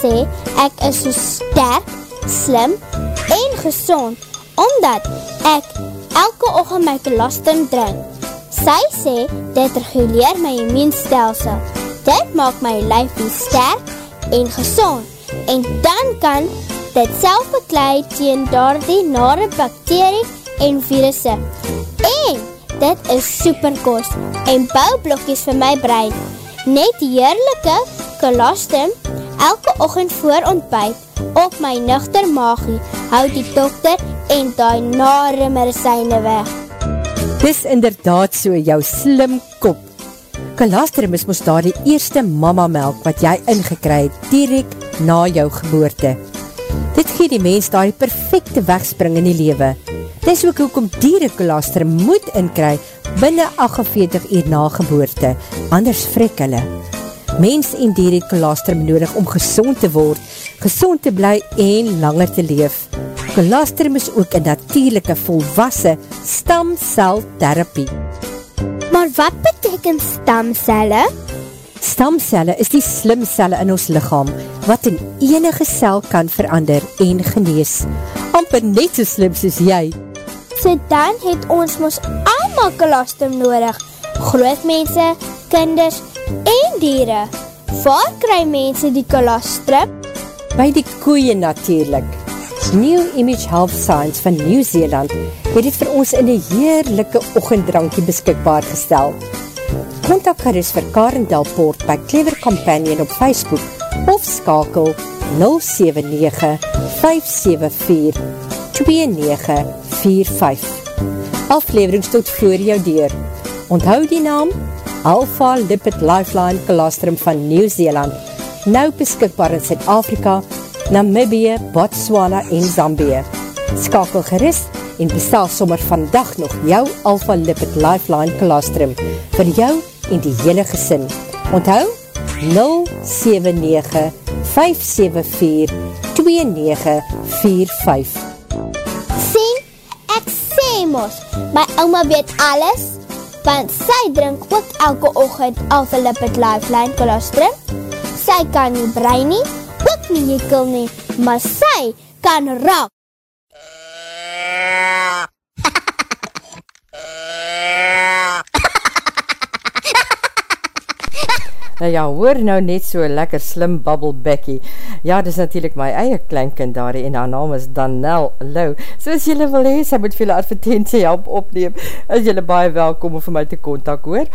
sê ek is so sterk, slim en gezond, omdat ek elke ochtend my kolostrum drink. Sy sê dit reguleer my immuunstelsel. Dit maak my lijf die sterk en gezond. En dan kan dit self beklui teen daar die nare bakterie en virusse. En dit is superkost en bouwblokjes vir my brein. Net heerlijke kolostum elke ochend voor ontbijt op my nuchter magie houd die dokter en die nare medicijne weg. Dis inderdaad so jou slim kop. Kolostrum is moest daar die eerste mama melk wat jy ingekry het direct na jou geboorte. Dit gee die mens daar die perfecte wegspring in die lewe. Dis ook hoekom dierenkolostre moet inkry binnen 48 uur na geboorte, anders vrek hulle. Mens en dierenkolostre nodig om gezond te word, gezond te bly en langer te leef. Kolostrum is ook een natuurlijke volwassen stamceltherapie. Maar wat beteken stamcelle? Stamcelle is die slimcelle in ons lichaam, wat in enige cel kan verander en genees. Amper net so slim soos jy so dan het ons ons allemaal kolostum nodig. Groot mense, kinders en dieren. Waar kry mense die kolostrum? By die koeien natuurlijk. New Image Health Science van Nieuw-Zeeland het het vir ons in die heerlijke ochendrankie beskikbaar gestel. Contact gerust vir Karen Delpoort by Clever Companion op Facebook of skakel 079-574-2945. Aflevering tot voor jou deur. Onthou die naam Alpha Lipid Lifeline Colostrum van Nieuw-Zeeland, nou beskikbaar in Zuid-Afrika, Namibie, Botswana en Zambie. Skakel gerust en bestel sommer vandag nog jou Alpha Lipid Lifeline Colostrum vir jou en die hele gesin. Onthou 079 574 2945 Sien, ek sê mos, my ouma weet alles, want sy drink ook elke ochend Alpha Lipid Lifeline Colostrum. Sy kan nie brein nie, ook nie jekel nie, maar sy kan raak. Nou ja, hoor nou net so lekker slim bubble Becky. Ja, dis natuurlijk my eie kleinkind daar en haar naam is Danel Lou. So as jylle wil hee, sy moet veel advertentie help opneem, is jylle baie welkom om vir my te kontak hoor.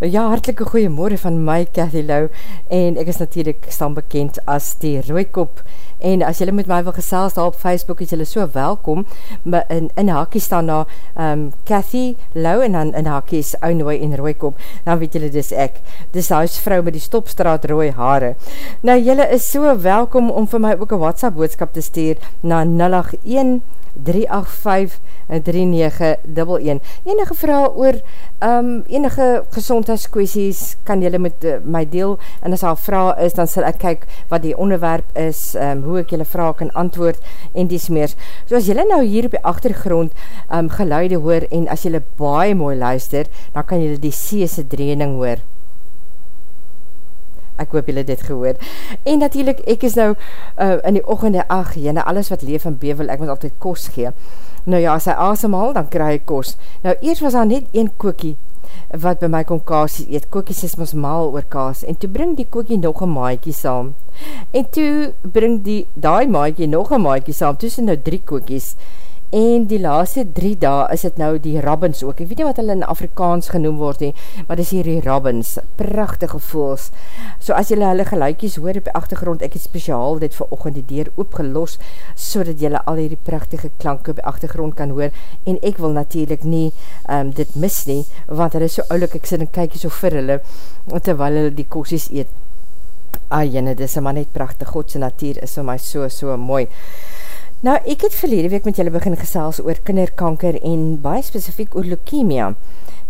Ja, hartelike goeiemorgen van my, Cathy Lou, en ek is natuurlijk staan bekend as die Rooikop en as jylle met my wil gesels daar op Facebook, is jylle so welkom, maar in, in hakie staan daar um, Cathy Lou, en dan in hakie is Ounooi en Rooikop, dan weet jylle dis ek, dis huisvrou met die stopstraat rooi haare. Nou jylle is so welkom om vir my ook een WhatsApp boodskap te stuur na 081 385 3911. Enige vraag oor um, enige gezondheidskwesties kan jylle met uh, my deel en as al vraag is, dan sal ek kyk wat die onderwerp is, um, hoe ek jylle vraag kan antwoord en dies meer. So as jylle nou hier op die achtergrond um, geluide hoor en as jylle baie mooi luister, dan kan jylle die seese dreening hoor ek hoop julle dit gehoor. En natuurlijk, ek is nou uh, in die ochende, ach, jyne, alles wat leef en bevel, ek moet altyd kos gee. Nou ja, as hy asemhaal, dan krijg hy kos. Nou, eers was daar net een kookie, wat by my kon kaas eet, kookies is ons maal oor kaas, en toe bring die kookie nog een maaikie saam, en toe bring die, die maaikie nog een maaikie saam, tussen nou drie kookies, en die laaste drie dae is het nou die rabbins ook, ek weet nie wat hulle in Afrikaans genoem word nie, maar dis hier die rabbins, prachtige voels, so as julle hulle geluikies hoor op die achtergrond, ek het speciaal dit vir ochend die deur oopgelos, so dat julle al die prachtige klanke op die achtergrond kan hoor, en ek wil natuurlijk nie um, dit mis nie, want hulle is so oulik, ek sit en kyk so vir hulle, terwyl hulle die kosies eet, ah jyne, dis maar net prachtig, Godse natuur is vir my so, so mooi, Nou, ek het verlede week met julle begin gesels oor kinderkanker en baie specifiek oor leukemia.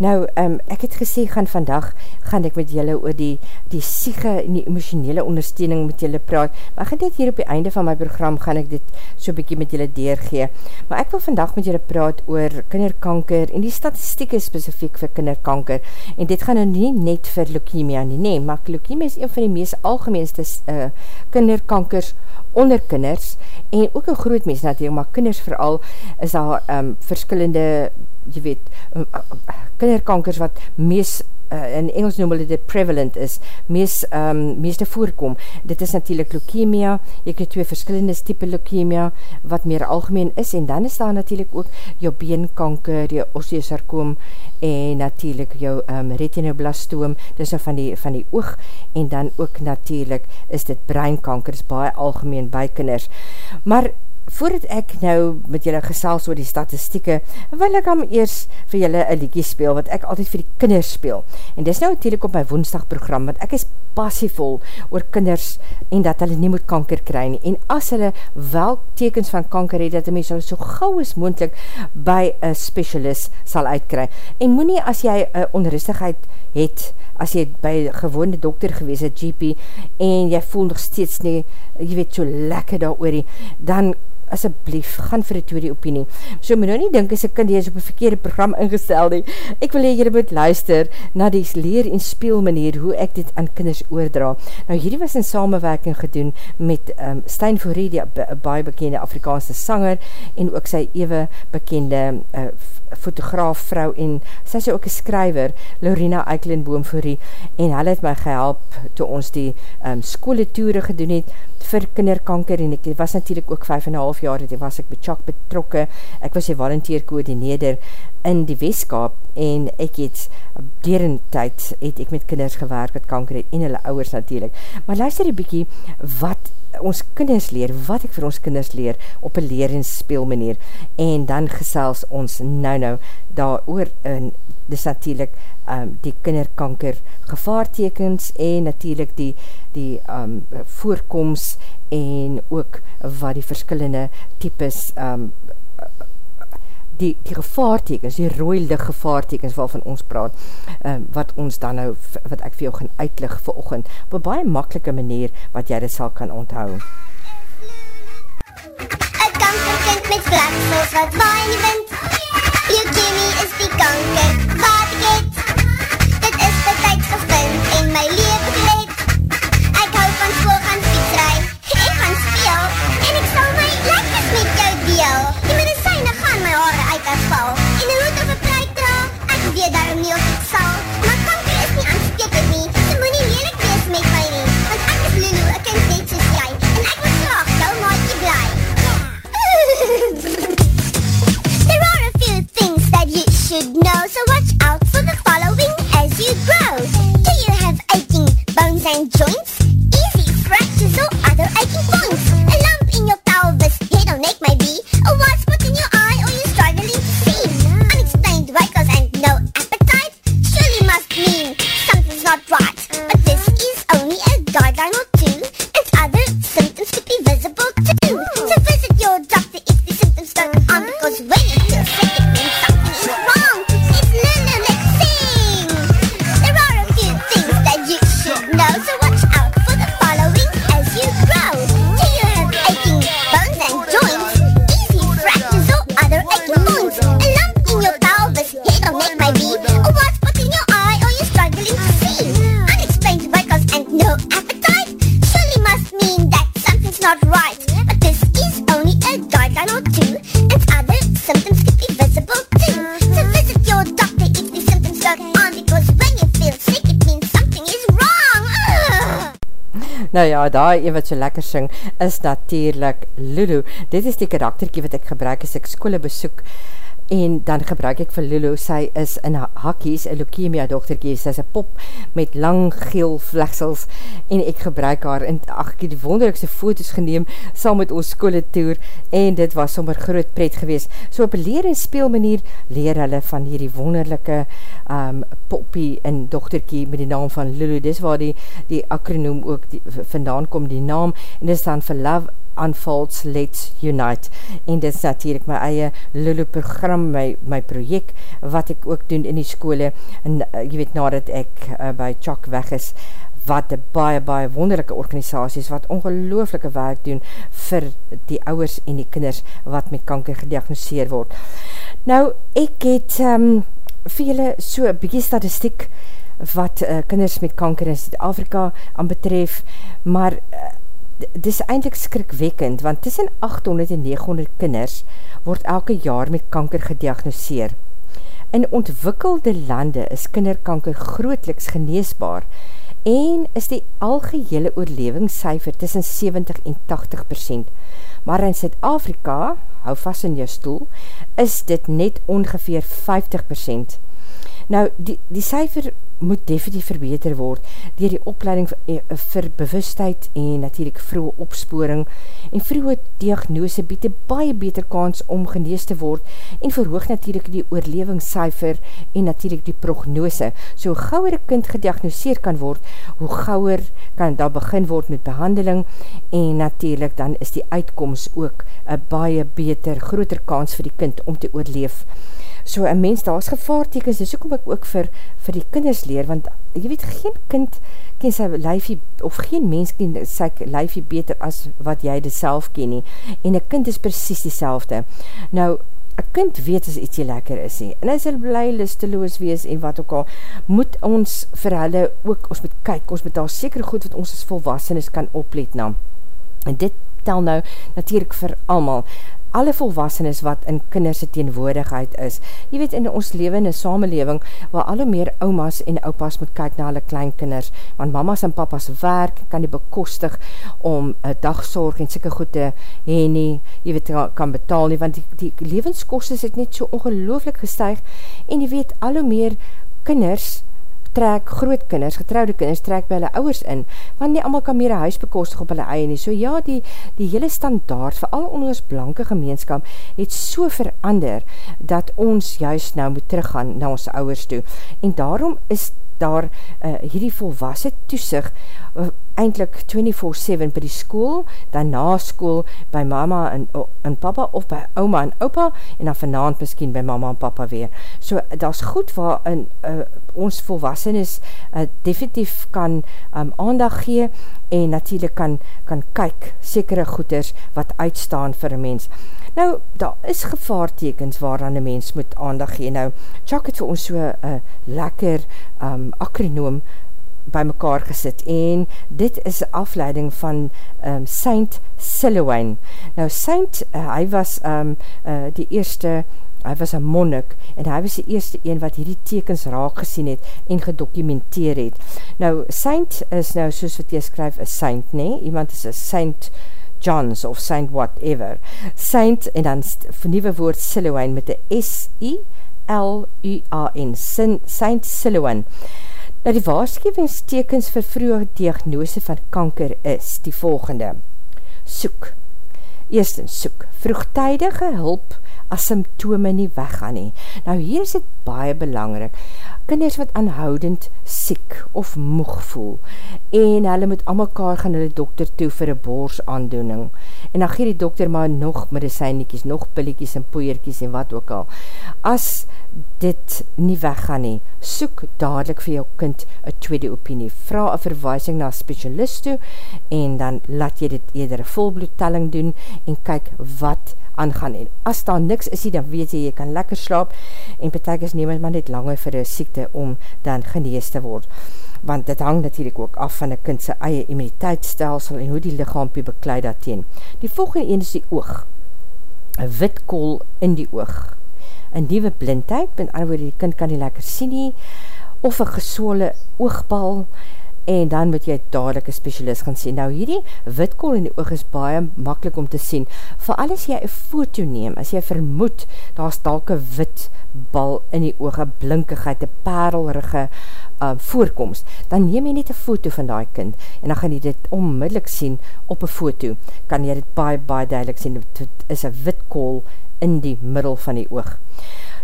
Nou, um, ek het gesê, gaan vandag, gaan ek met julle oor die, die siege en die emotionele ondersteuning met julle praat, maar ek gaan dit hier op die einde van my program, gaan ek dit so bykie met julle deurgee. Maar ek wil vandag met julle praat oor kinderkanker en die statistieke specifiek vir kinderkanker. En dit gaan nou nie net vir leukemia nie, nee, maar leukemia is een van die meest algemeenste uh, kinderkankers onder kinders en ook een groot mens natuurlijk, maar kinders vooral is daar um, verskillende, jy weet, um, kinderkankers wat mees uh, in Engels noem hulle dit prevalent is, mees, um, meeste voorkom. Dit is natuurlijk leukemia, jy krijg twee verskillende type leukemia, wat meer algemeen is, en dan is daar natuurlijk ook jou beenkanker, jou osteosarkoom, en natuurlijk jou um, retinoblastoom, dis nou van die, van die oog, en dan ook natuurlijk is dit breinkanker, is baie algemeen by kinders. Maar voordat ek nou met julle gesels oor die statistieke, wil ek am eers vir julle een liedje speel, wat ek altyd vir die kinders speel. En dis nou natuurlijk op my woensdag program, want ek is passievol oor kinders en dat hulle nie moet kanker kry nie. En as hulle wel tekens van kanker het, dat die mens hulle so gauw as moendlik by een specialist sal uitkry. En moet nie as jy een onrustigheid het, as jy by gewone dokter gewees het, GP, en jy voel nog steeds nie, jy weet, so lekker daar oor die, dan asseblief, gaan vir die tweede opinie. So my nou nie dink as ek kind is op een verkeerde program ingestel nie. Ek wil hier moet luister na die leer en speel manier hoe ek dit aan kinders oordra. Nou hierdie was in samenwerking gedoen met um, Stijn Fourie, die baie bekende Afrikaanse sanger en ook sy ewe bekende uh, fotograaf vrou en sy is ook een skryver, Lorena Eikelenboom Fourie en hy het my gehelp toe ons die um, skole toere gedoen het vir kinderkanker en ek was natuurlijk ook 5,5 jaar, dit was ek met Chuck betrokke, ek was die volunteer koordineerder in die weeskap en ek het dier in tyd het ek met kinders gewerk wat kanker het en hulle ouwers natuurlijk. Maar luister die bykie wat ons kinders leer, wat ek vir ons kinders leer op een leer en speel manier en dan gesels ons nou nou daar oor en dis natuurlijk um, die kinderkanker gevaartekens en natuurlijk die, die um, voorkomst en ook wat die verskillende types um, die, die gevaartekens, die rooilde gevaartekens waarvan ons praat, um, wat ons dan nou, wat ek vir jou gaan uitlig vir ochend, op een baie makkelike manier wat jy dit sal kan onthou. Een kankerkind met vlaksels wat waai in die wind Leukemie is die kanker wat weet daarom nie of ek sal Maar kanker is nie aanstekend nie Jy moet nie lelijk wees met my nie Want ek is Lulu, ek kind net soos jy En ek wil graag jou maatje bly There are a few things that you should know, so watch out for the following as you grow. Do you have aching bones and joints? Easy fractures or other aching points? A lump in your pelvis, head or neck maybe? A white guideline ja, daar een wat so lekker sing, is natuurlijk Lulu. Dit is die karakterkie wat ek gebruik as ek skole besoek, en dan gebruik ek vir Lulu, sy is in hakkies, een leukemia dochterkie, sy is een pop met lang geel vlegsels, en ek gebruik haar, en ach, ek het die wonderlikste foto's geneem, saam met ons skole toer, en dit was sommer groot pret gewees. So op leer en speel manier, leer hulle van hierdie wonderlijke um, poppie en dochterkie met die naam van Lulu, dis waar die, die akronoom ook die, vandaan kom, die naam, en dis dan vir Love Unfolds Let's Unite en dit is natuurlijk my eie Lulu program, my, my project wat ek ook doen in die skole en uh, jy weet nadat ek uh, by Chok weg is wat die baie, baie wonderlijke organisaties wat ongelooflike werk doen vir die ouwers en die kinders wat met kanker gediagnoseer word. Nou, ek het um, vir julle so een bykie statistiek wat uh, kinders met kanker in Zuid-Afrika aan betref, maar uh, dit is eindelijk skrikwekkend, want tussen 800 en 900 kinders word elke jaar met kanker gediagnoseer. In ontwikkelde lande is kinderkanker grootliks geneesbaar en is die algehele oorlevingscijfer tussen 70 en 80 percent. Maar in Zuid-Afrika, hou vast in jou stoel, is dit net ongeveer 50 percent. Nou, die, die cijfer moet definitief verbeter word dier die opleiding eh, vir bewustheid en natuurlijk vroege opsporing en vroege diagnose bied een baie beter kans om genees te word en verhoog natuurlijk die oorlevingscijfer en natuurlijk die prognose. So gauwer een kind gediagnoseer kan word, hoe gauwer kan daar begin word met behandeling en natuurlijk dan is die uitkomst ook een baie beter, groter kans vir die kind om te oorleef. So een mens, daar is gevaartekens, dis ook om ek ook vir, vir die kinders leer, want jy weet, geen kind ken sy lijfie, of geen mens ken sy lijfie beter as wat jy dit self ken nie, en een kind is precies die selfde. Nou, een kind weet as ietsie lekker is nie, en hy sal bly listeloos wees, en wat ook al, moet ons vir hulle ook, ons moet kyk, ons moet daar seker goed wat ons as volwassenes kan oplet na. En dit tel nou natuurlijk vir allemaal, alle volwassenes wat in kinderse teenwoordigheid is. Jy weet, in ons leven in een samenleving, waar alle meer oumas en opas moet kyk na hulle kleinkinders, want mamas en papas werk, kan die bekostig om een dagsorg en sikke goed te heen nie, jy weet, kan betaal nie, want die, die levenskost is het net so ongelooflik gestuig, en jy weet, alle meer kinders, trek groot kinders, getrouwde kinders, trek by hulle ouwers in, want nie allemaal kan meer een huis bekostig op hulle eie nie. So ja, die, die hele standaard, vooral onder ons blanke gemeenskap, het so verander, dat ons juist nou moet teruggaan na ons ouwers toe. En daarom is daar uh, hierdie volwasse toesig eindelijk 24-7 by die school, dan na school by mama en, en papa, of by oma en opa, en dan vanavond miskien by mama en papa weer. So, dat is goed waar in, uh, ons volwassenes uh, definitief kan um, aandag gee, en natuurlijk kan, kan kyk, sekere goeders, wat uitstaan vir een mens. Nou, daar is gevaartekens waaraan een mens moet aandag gee. Nou, Chuck het vir ons so een uh, lekker um, akrinoom by mekaar gesit en dit is afleiding van um, Saint Silouane. Nou, Saint, uh, hy was um, uh, die eerste hy was een monnik, en hy was die eerste een wat hierdie tekens raak gesien het, en gedokumenteer het. Nou, saint is nou, soos wat jy skryf, een saint, nee, iemand is een saint, Johns of Saint whatever. Saint en dan vernieuwe woord Silouane met die S-I-L-U-A-N. Saint Silouane. Nou die waarschuwingstekens vir vroege diagnose van kanker is die volgende. Soek. Eerstens soek. Vroegtijdige hulp as symptome nie weggaan nie. Nou hier is het baie belangrik. Kinders wat aanhoudend siek of moeg voel en hulle moet aan mekaar gaan hulle dokter toe vir een boorsaandoening en dan gee die dokter maar nog medicijniekies, nog pilliekies en poeierkies en wat ook al. As dit nie weggaan nie, soek dadelijk vir jou kind een tweede opinie. Vra een verwijsing na specialist toe en dan laat jy dit eerder volbloedtelling doen en kyk wat aangaan. En as daar niks is, dan weet jy, jy kan lekker slaap en betek is niemand maar net langer vir een siekte om dan genees te word. Want dit hang natuurlijk ook af van een kind sy eie immuniteitsstelsel en hoe die lichaampie bekleid dat teen. Die volgende een is die oog. Een wit kool in die oog. Een nieuwe blindheid, met ander woord, die kind kan nie lekker sien nie, of een gesole oogbal, en dan moet jy dadelijk een specialist gaan sien. Nou hierdie witkool in die oog is baie makkelijk om te sien. Vooral as jy een foto neem, as jy vermoed, daar is dalke wit bal in die oog, een blinkigheid, een parelrige uh, voorkomst, dan neem jy net een foto van die kind, en dan gaan jy dit onmiddellik sien op een foto. Kan jy dit baie, baie duidelik sien, dit is een witkool in die middel van die oog.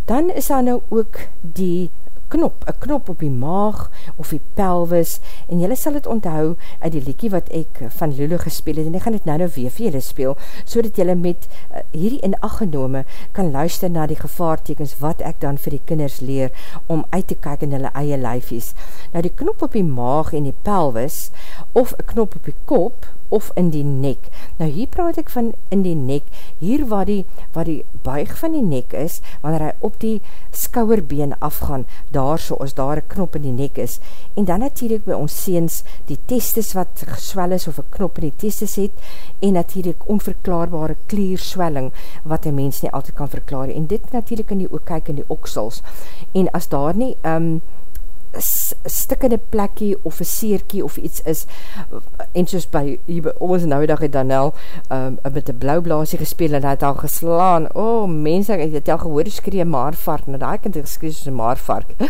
Dan is daar nou ook die knop, een knop op die maag of die pelvis, en jylle sal het onthou uit die liekie wat ek van Lulu gespeel het, en ek gaan het nou nou weer vir jylle speel, so dat jylle met uh, hierdie in aggenome kan luister na die gevaartekens wat ek dan vir die kinders leer om uit te kyk in hulle eie lijfies. Nou die knop op die maag en die pelvis, of een knop op die kop, of in die nek. Nou hier praat ek van in die nek, hier waar die, waar die buig van die nek is, wanneer hy op die skouwerbeen afgaan, daar so as daar een knop in die nek is. En dan natuurlijk by ons seens die testes wat geswel is, of een knop in die testes het, en natuurlijk onverklaarbare klierswelling, wat een mens nie altyd kan verklaar. En dit natuurlijk in die ook kyk in die oksels. En as daar nie, um, stikkende plekkie of een seerkie of iets is en soos by, by ons nou dag het Danel um, met die blauwblaasie gespeel en het al geslaan o oh, mens, ek het al gehoor skree maarvark, nou daar kind geskree soos een maarvark.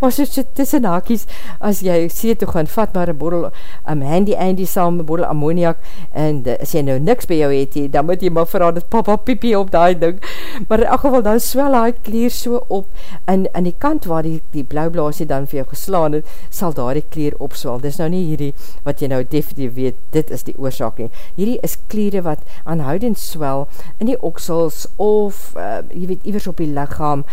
Maar soos so tussen hakies, as jy sê toe gaan vat maar een borrel um, handy andy saam, een borrel ammoniak en de, as jy nou niks by jou het dan moet jy maar verhaal dat papa piepie op die ding. Maar in elk geval dan swel hy kleer so op en in die kant waar die, die blauwblaasie dan vir jou geslaan het, sal daar die kleer opswal. Dit is nou nie hierdie wat jy nou definitief weet, dit is die oorzaak nie. Hierdie is klere wat aanhoudend swel in die oksels of, uh, jy weet, ivers op die lichaam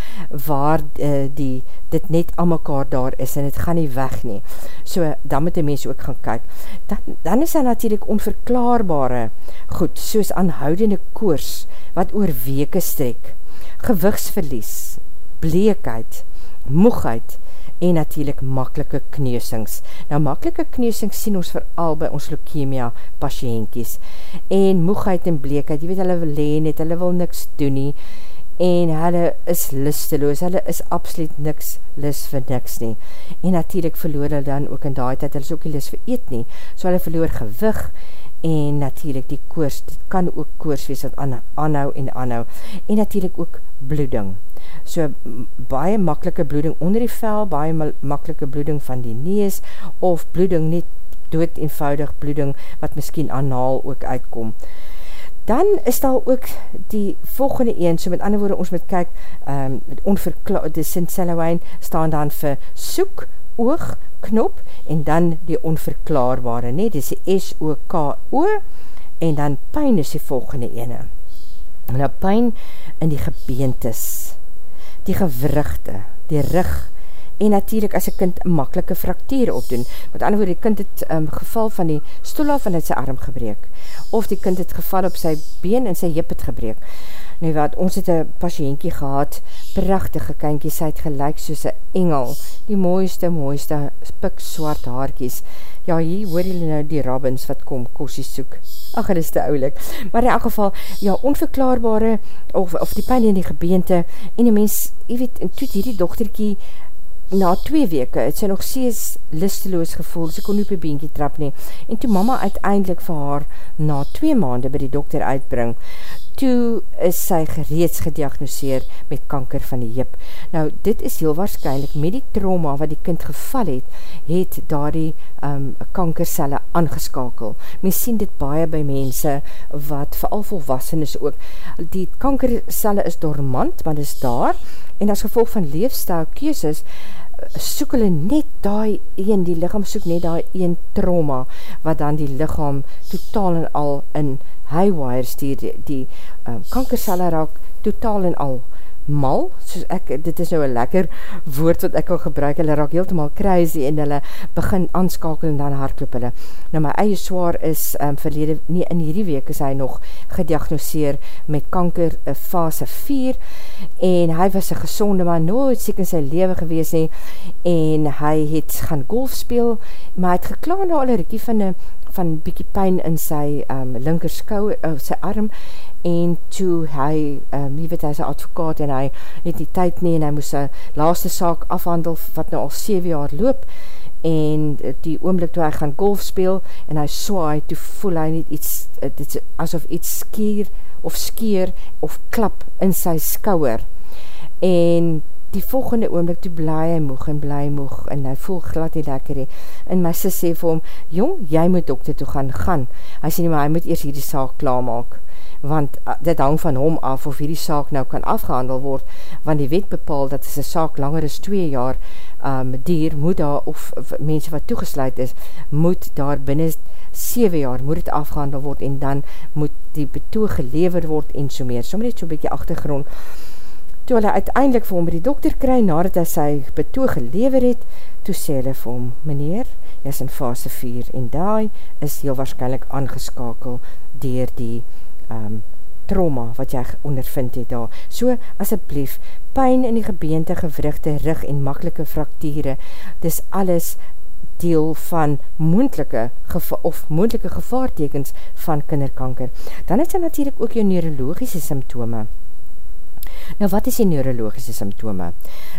waar uh, die, dit net aan mekaar daar is en het gaan nie weg nie. So, dan moet die mens ook gaan kyk. Dan, dan is daar natuurlijk onverklaarbare goed, soos aanhoudende koers, wat oor weke strek, gewigsverlies, bleekheid, moegheid, en natuurlijk makkelike kneusings. Nou, makkelike kneusings sien ons vooral by ons leukemia patiënties. En moegheid en bleekheid, jy weet, hulle wil leen het, hulle wil niks doen nie, en hulle is listeloos, hulle is absoluut niks lis vir niks nie. En natuurlijk verloor hulle dan ook in die tijd, hulle is ook nie lis vir eet nie, so hulle verloor gewig, en natuurlijk die koers, dit kan ook koers wees wat anhou en anhou, en natuurlijk ook bloeding. So baie makkelike bloeding onder die vel, baie makkelike bloeding van die nees, of bloeding net dood eenvoudig bloeding, wat miskien anaal ook uitkom. Dan is daar ook die volgende een, so met ander woorde, ons moet kyk, um, onverklaar, die Sint-Selawijn staan dan vir soek, oog, knop, en dan die onverklaarbare, nie, dis die S-O-K-O, en dan pijn is die volgende ene. En dan pijn in die gebeentes, die gewrugte, die rug, en natuurlijk as een kind makkelike fraktuur opdoen, met ander woord, die kind het um, geval van die stoel af en het sy arm gebreek, of die kind het geval op sy been en sy hip het gebreek. Nu wat, ons het een patiëntje gehad, prachtige kynkie, sy het gelijk soos een engel, die mooiste, mooiste, pik swart haarkies. Ja, hier hoor julle nou die rabbins wat kom, kosies soek. Ach, het is te oulik. Maar in elk geval, ja, onverklaarbare, of, of die pijn in die gebeente, en die mens, jy weet, en toet hierdie dochterkie, na twee weke het sy nog sees listeloos gevoel, sy kon nie op die beentje trap nie, en toe mama uiteindelik vir haar na twee maande by die dokter uitbring, toe is sy gereeds gediagnoseer met kanker van die hip. Nou, dit is heel waarschijnlijk met die trauma wat die kind geval het, het daar die um, kankercelle aangeskakel. Men sien dit baie by mense wat vooral volwassen is ook. Die kankercelle is dormant, maar is daar, en as gevolg van leefstijl keeses, soek hulle net daai een, die lichaam soek net daai een trauma, wat dan die lichaam totaal en al in highwire stuur, die, die um, kankercelle raak totaal en al mal, soos ek, dit is nou een lekker woord wat ek al gebruik, hulle raak heeltemaal crazy en hulle begin aanskakel en dan hardloop hulle. Nou my eie zwaar is um, verlede, nie in hierdie week is hy nog gediagnoseer met kanker uh, fase 4 en hy was een gezonde man, nooit siek in sy leven gewees nie. En hy het gaan golf speel, maar hy het gekla na alle rikkie van een van bykie pijn in sy um, linker skou, uh, sy arm, en toe hy, um, nie weet hy is een advokaat, en hy het die tyd nie, en hy moes sy laaste saak afhandel, wat nou al 7 jaar loop, en die oomblik toe hy gaan golf speel, en hy swaai, toe voel hy niet iets, dit is asof iets skeer, of skeer, of klap in sy skouwer, en die volgende oomblik toe bly hy moeg en bly moeg en hy voel glad nie lekker hee. En my sis sê vir hom, jong, jy moet dokter toe gaan, gaan. Hy sê nie, maar hy moet eers hierdie saak klaarmaak, want uh, dit hang van hom af of hierdie saak nou kan afgehandel word, want die wet bepaal dat as die saak langer as 2 jaar um, dier, moet daar, of, of mense wat toegesluit is, moet daar binnen 7 jaar, moet het afgehandel word en dan moet die betoog gelever word en so meer. Sommige net so'n bykie achtergrond, Toe hulle uiteindelik vir hom die dokter kry, nadat hy sy betoog gelever het, toe sê hulle vir hom, meneer, jy is in fase 4, en daai is heel waarschijnlijk aangeskakel dier die um, trauma wat jy ondervind het daar. So, asjeblief, pijn in die gebeente, gewrugte, rug en makkelike fraktiere, dis alles deel van moendelike of moendelike gevaartekens van kinderkanker. Dan is daar natuurlijk ook jou neurologische symptome. Nou wat is die neurologische symptome?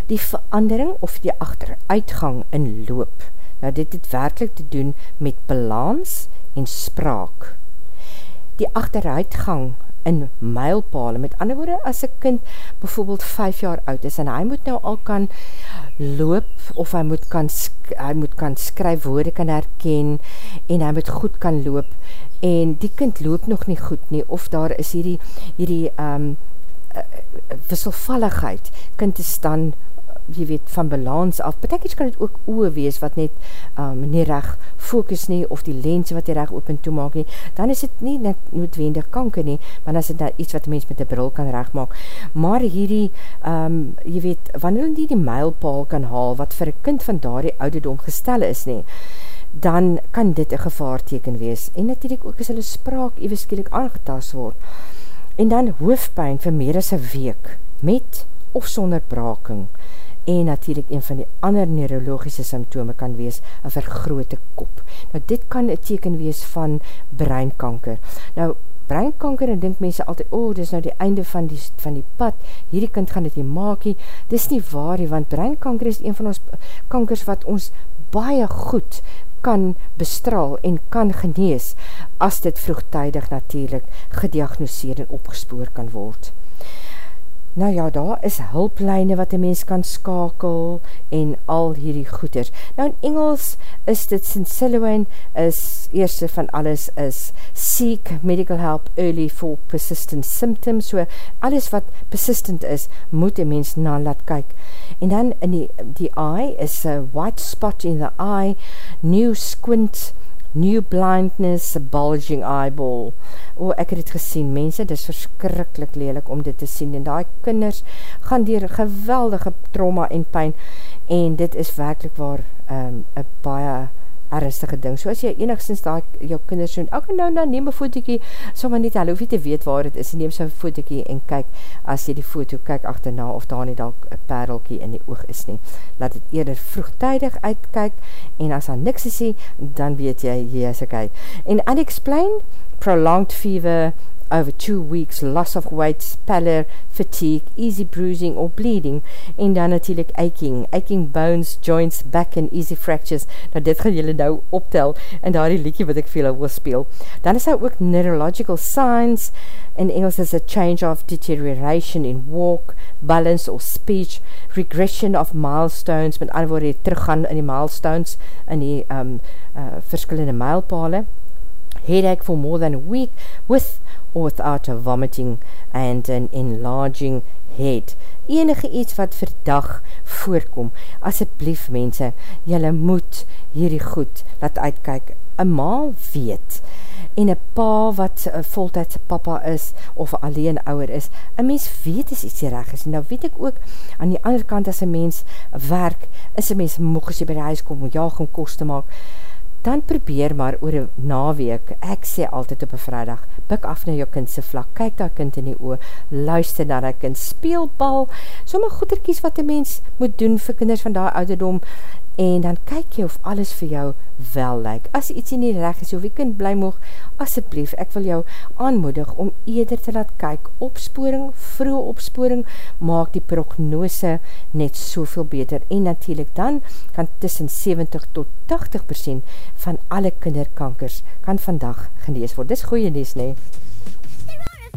Die verandering of die achteruitgang in loop. Nou dit het werkelijk te doen met balans en spraak. Die achteruitgang in mylpale, met ander woorde as een kind bijvoorbeeld 5 jaar oud is en hy moet nou al kan loop of hy moet kan, hy moet kan skryf woorde kan herken en hy moet goed kan loop en die kind loop nog nie goed nie of daar is hierdie, hierdie um, wisselvalligheid kind te staan jy weet, van balans af, betekens kan het ook oe wees, wat net um, nie recht focus nie, of die lens wat die recht open toemaak nie, dan is het nie net noodwendig kanker nie, maar dan is het iets wat mens met die bril kan recht maak. Maar hierdie, um, jy weet, wanneer die die mijlpaal kan haal, wat vir een kind van daar die ouderdom gestel is nie, dan kan dit een gevaarteken wees. En natuurlijk ook as hulle spraak even skielik aangetast word en dan hoofpijn vir meer as een week, met of sonder braking, en natuurlijk een van die ander neurologische symptome kan wees, een vergrote kop. Nou, dit kan een teken wees van breinkanker. Nou, breinkanker, en denk mense altyd, oh, dit is nou die einde van die, van die pad, hierdie kind gaan dit nie maak nie, dit is nie waar nie, want breinkanker is een van ons kankers wat ons baie goed kan bestraal en kan genees, as dit vroegtijdig natuurlijk gediagnoseer en opgespoor kan word. Nou ja, daar is hulplijne wat een mens kan skakel en al hierdie goeders. Nou in Engels is dit Sincillowine is, eerste van alles is Seek Medical Help Early for Persistent Symptoms. So alles wat persistent is, moet een mens na laat kyk. En dan in die, die eye is a white spot in the eye, new squint, new blindness, a bulging eyeball. O, ek het het gesien, mense, dit is verskrikkelijk lelik om dit te sien, en die kinders gaan dier geweldige trauma en pijn, en dit is werkelijk waar um, a baie ernstige ding. So as jy enigszins daar jou kinders doen, ek nou nou neem een fotokie, sommer niet, hulle hoef nie te weet waar het is, neem so'n fotokie en kyk, as jy die foto kyk achterna, of daar nie dalk een perelkie in die oog is nie. Laat het eerder vroegtijdig uitkyk, en as daar niks is nie, dan weet jy, yes, okay. En unexplained, prolonged fever, over two weeks, loss of weight, pallor, fatigue, easy bruising or bleeding, en dan natuurlijk aching, aching bones, joints, back and easy fractures, nou dit gaan julle nou optel, en daar die liedje wat ek veel wil speel. Dan is daar ook neurological signs, in Engels is a change of deterioration in walk, balance or speech, regression of milestones, met ander woord, teruggaan in die milestones, in die um, uh, verskillende mijlpale, headache for more than a week, with or without a vomiting and an enlarging head. Enige iets wat vir dag voorkom, asjeblief mense, jylle moet hierdie goed laat uitkyk. Een ma weet, en een pa wat voltijdse papa is, of alleen ouwer is, een mens weet is iets reg is, en nou weet ek ook, aan die andere kant as een mens werk, is een mens moog as jy by die huis kom, ja, gaan kost te maak, dan probeer maar oor een naweek, ek sê altyd op een vrijdag, buk af na jou kindse vlak, kyk daar kind in die oor, luister na die kind, speel bal, somme goederkies wat die mens moet doen vir kinders van die ouderdom, en dan kyk jy of alles vir jou wel lyk. As iets nie reg is, of jy kind bly moog, asseblief, ek wil jou aanmoedig om eerder te laat kyk. Opsporing, vroege opsporing, maak die prognose net soveel beter. En natuurlijk dan kan tussen 70 tot 80% van alle kinderkankers kan vandag genees word. Dis goeie nees, nee.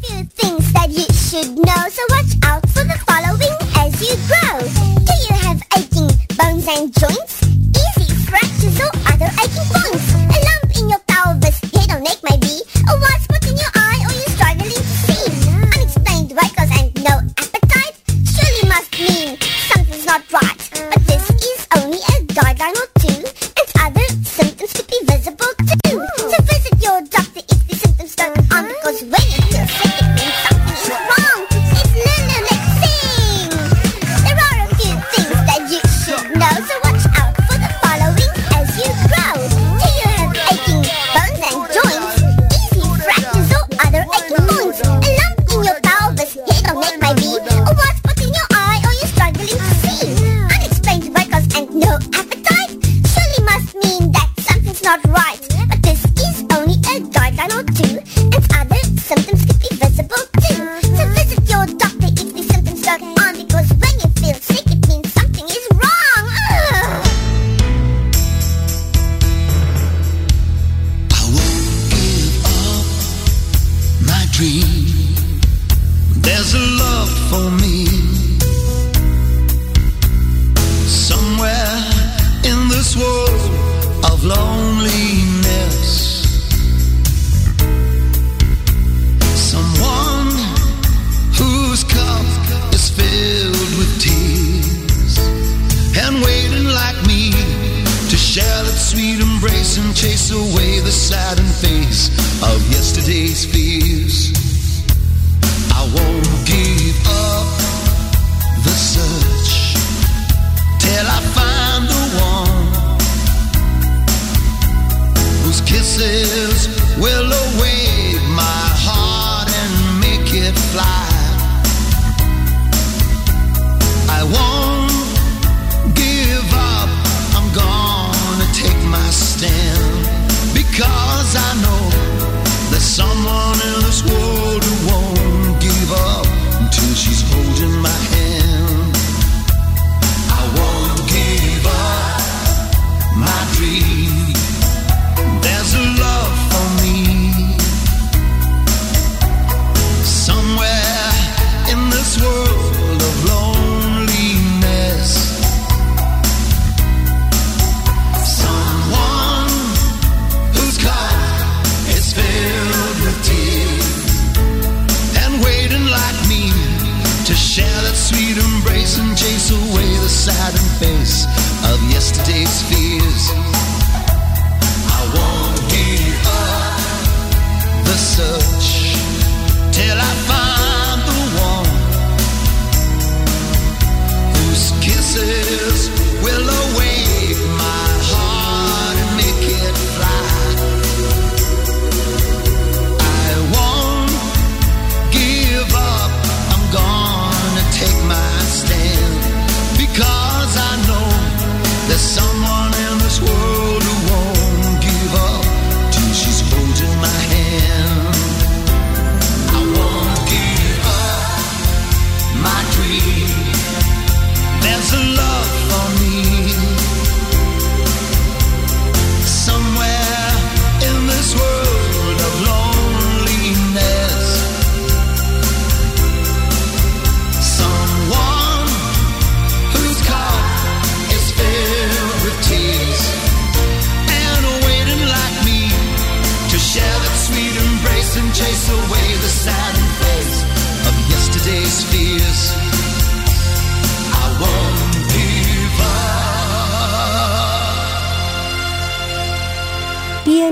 Few things that you should know, so watch out for the following as you grow. Do you have aching bones and joints? Easy fractures or other aching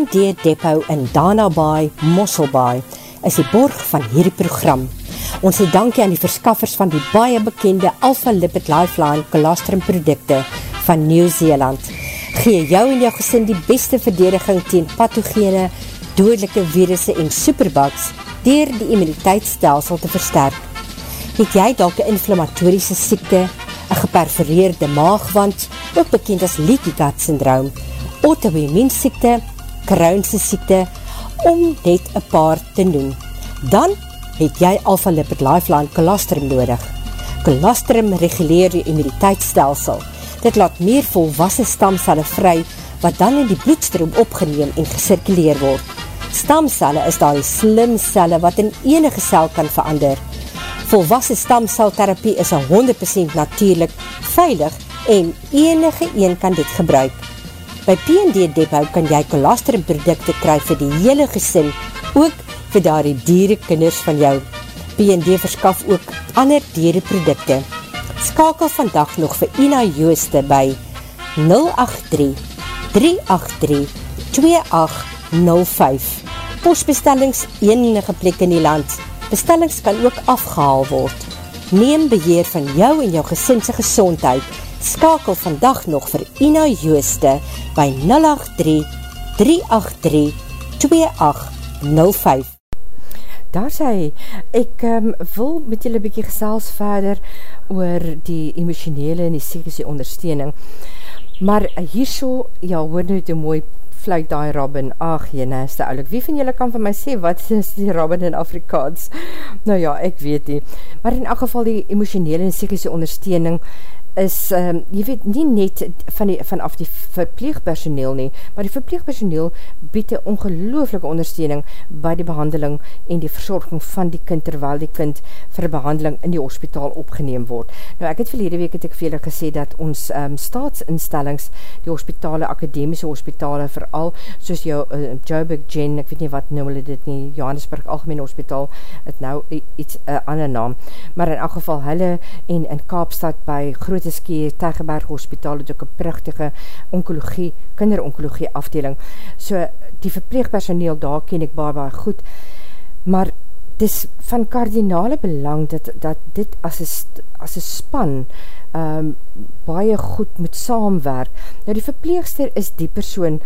P&D Depot in Dana Bay, Mossel Bay, is die borg van hierdie program. Ons sê dankie aan die verskaffers van die baie bekende Alpha Lipid Lifeline colostrum producte van Nieuw-Zeeland. Gee jou en jou gesin die beste verdediging teen pathogene, dodelike virusse en superbugs dier die immuniteitsstelsel te versterk. Het jy dalk een inflammatoriese siekte, een geperforeerde maagwand, ook bekend as leaky gut syndroom, Crohnse siekte, om net een paar te noem. Dan het jy Alpha Lipid Lifeline colostrum nodig. Colostrum reguleer die immuniteitsstelsel. Dit laat meer volwassen stamcelle vry, wat dan in die bloedstroom opgeneem en gesirkuleer word. Stamcelle is daar die slim celle wat in enige cel kan verander. Volwassen stamceltherapie is 100% natuurlijk, veilig en enige een kan dit gebruik. By P&D Depot kan jy colostrum producte kry vir die hele gesin, ook vir daar die dierekinders van jou. P&D verskaf ook ander diereproducte. Skakel vandag nog vir Ina Jooste by 083-383-2805. Postbestellings enige plek in die land. Bestellings kan ook afgehaal word. Neem beheer van jou en jou gesinse gezondheid. Skakel vandag nog vir Ina Jooste by 083-383-2805. Daar sê hy, ek um, wil met julle bykie gesels verder oor die emotionele en die psychische ondersteuning. Maar hierso, ja, hoor nou die mooi fluit die Robin, ach jene, is die oulik. Wie van julle kan van my sê, wat is die Robin in Afrikaans? Nou ja, ek weet nie. Maar in elk geval die emotionele en psychische ondersteuning is, um, jy weet, nie net van die, vanaf die verpleegpersoneel nie, maar die verpleegpersoneel bied een ongelooflike ondersteuning by die behandeling en die verzorging van die kind, terwyl die kind vir behandeling in die hospitaal opgeneem word. Nou, ek het verlede week het ek vele gesê dat ons um, staatsinstellings, die hospitale, akademiese hospitale, vooral soos jou uh, Joburg Gen, ek weet nie wat noem hulle dit nie, Johannesburg Algemeen Hospitaal, het nou iets, uh, ander naam, maar in elk geval hulle en in Kaapstad by groot Montesquieu Tegenberg Hospitaal het ook een prachtige onkologie, kinderonkologie afdeling. So die verpleegpersoneel daar ken ek baie baie goed. Maar dis van kardinale belang dat, dat dit as een, as een span um, baie goed moet saamwerk. Nou die verpleegster is die persoon